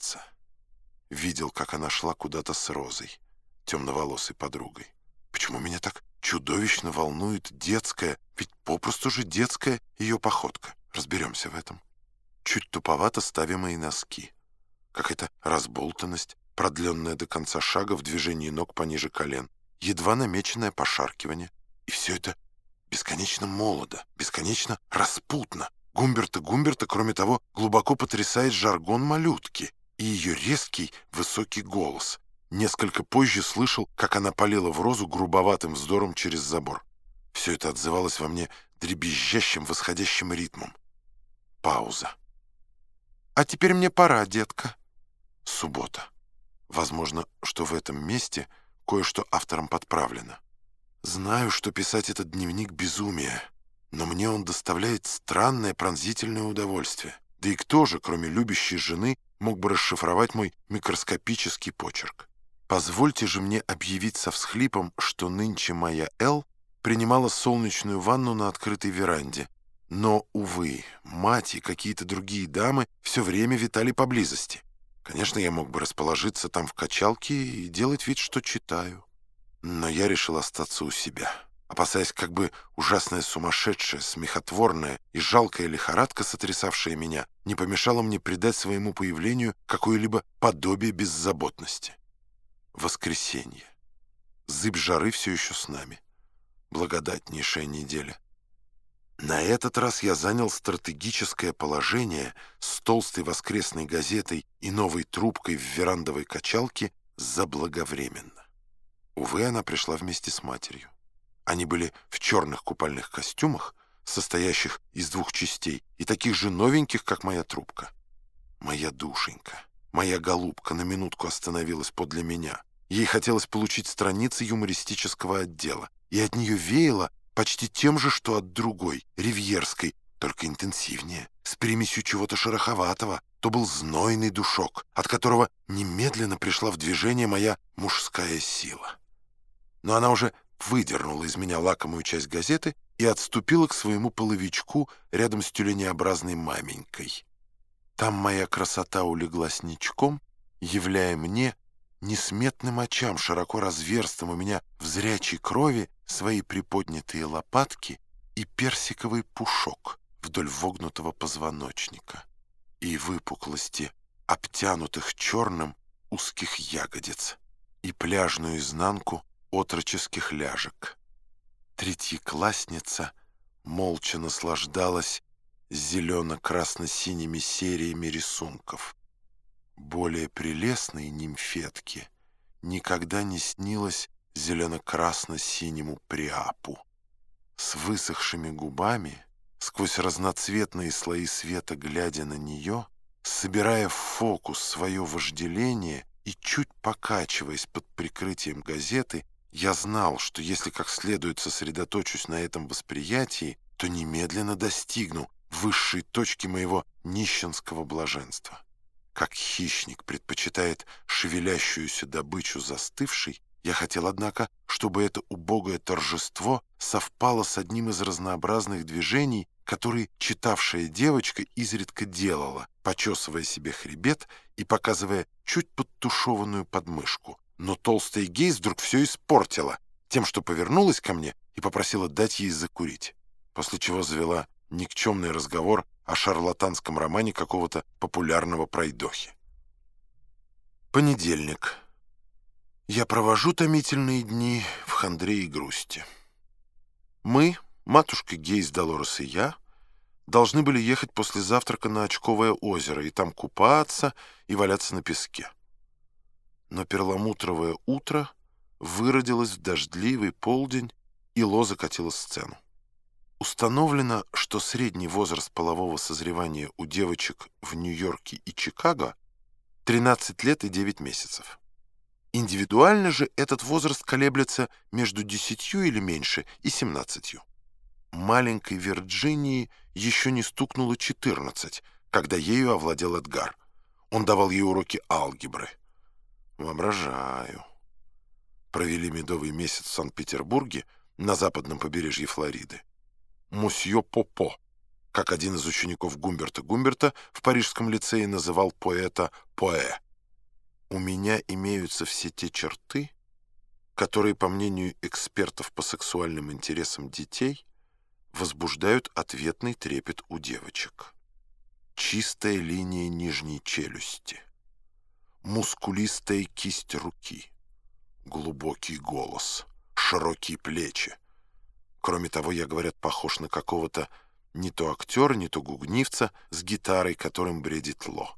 сердце. Видел, как она шла куда-то с Розой, темноволосой подругой. Почему меня так чудовищно волнует детская, ведь попросту же детская ее походка? Разберемся в этом. Чуть туповато ставимые носки. Какая-то разболтанность, продленная до конца шага в движении ног пониже колен. Едва намеченное пошаркивание. И все это бесконечно молодо, бесконечно распутно. Гумберта Гумберта, кроме того, глубоко потрясает жаргон малютки и ее резкий высокий голос. Несколько позже слышал, как она полила в розу грубоватым вздором через забор. Все это отзывалось во мне дребезжащим восходящим ритмом. Пауза. «А теперь мне пора, детка». Суббота. Возможно, что в этом месте кое-что автором подправлено. Знаю, что писать этот дневник безумие, но мне он доставляет странное пронзительное удовольствие. Да и кто же, кроме любящей жены, мог бы расшифровать мой микроскопический почерк? Позвольте же мне объявить со всхлипом, что нынче моя Эл принимала солнечную ванну на открытой веранде. Но, увы, мать и какие-то другие дамы все время витали поблизости. Конечно, я мог бы расположиться там в качалке и делать вид, что читаю. Но я решил остаться у себя, опасаясь, как бы ужасная сумасшедшая, смехотворная и жалкая лихорадка, сотрясавшая меня, не помешала мне придать своему появлению какое-либо подобие беззаботности. Воскресенье. Зыб жары все еще с нами. Благодатнейшая неделя. На этот раз я занял стратегическое положение с толстой воскресной газетой и новой трубкой в верандовой качалке заблаговременно. Увы, она пришла вместе с матерью. Они были в черных купальных костюмах, состоящих из двух частей, и таких же новеньких, как моя трубка. Моя душенька, моя голубка на минутку остановилась подле меня. Ей хотелось получить страницы юмористического отдела, и от нее веяло почти тем же, что от другой, ривьерской, только интенсивнее, с примесью чего-то шероховатого. То был знойный душок, от которого немедленно пришла в движение моя мужская сила но она уже выдернула из меня лакомую часть газеты и отступила к своему половичку рядом с тюленеобразной маменькой. Там моя красота улеглась ничком, являя мне несметным очам, широко разверстым у меня в зрячей крови, свои приподнятые лопатки и персиковый пушок вдоль вогнутого позвоночника и выпуклости, обтянутых черным узких ягодиц, и пляжную изнанку отроческих ляжек. Третьеклассница молча наслаждалась зелено-красно-синими сериями рисунков. Более прелестной нимфетке никогда не снилось зелено-красно-синему приапу. С высохшими губами, сквозь разноцветные слои света глядя на нее, собирая в фокус свое вожделение и чуть покачиваясь под прикрытием газеты, я знал, что если как следует сосредоточусь на этом восприятии, то немедленно достигну высшей точки моего нищенского блаженства. Как хищник предпочитает шевелящуюся добычу застывшей, я хотел, однако, чтобы это убогое торжество совпало с одним из разнообразных движений, которые читавшая девочка изредка делала, почесывая себе хребет и показывая чуть подтушеванную подмышку, но толстая Гейс вдруг все испортила тем, что повернулась ко мне и попросила дать ей закурить, после чего завела никчемный разговор о шарлатанском романе какого-то популярного пройдохи. Понедельник. Я провожу томительные дни в хандре и грусти. Мы, матушка Гейс, Долорес и я, должны были ехать после завтрака на Очковое озеро и там купаться и валяться на песке но перламутровое утро выродилось в дождливый полдень, и Ло закатила сцену. Установлено, что средний возраст полового созревания у девочек в Нью-Йорке и Чикаго 13 лет и 9 месяцев. Индивидуально же этот возраст колеблется между 10 или меньше и 17. Маленькой Вирджинии еще не стукнуло 14, когда ею овладел Эдгар. Он давал ей уроки алгебры. Воображаю. Провели медовый месяц в Санкт-Петербурге на западном побережье Флориды. Мусье Попо, как один из учеников Гумберта Гумберта в Парижском лицее называл поэта «поэ». У меня имеются все те черты, которые, по мнению экспертов по сексуальным интересам детей, возбуждают ответный трепет у девочек. Чистая линия нижней челюсти, мускулистая кисть руки, глубокий голос, широкие плечи. Кроме того, я, говорят, похож на какого-то не то актера, не то гугнивца с гитарой, которым бредит Ло.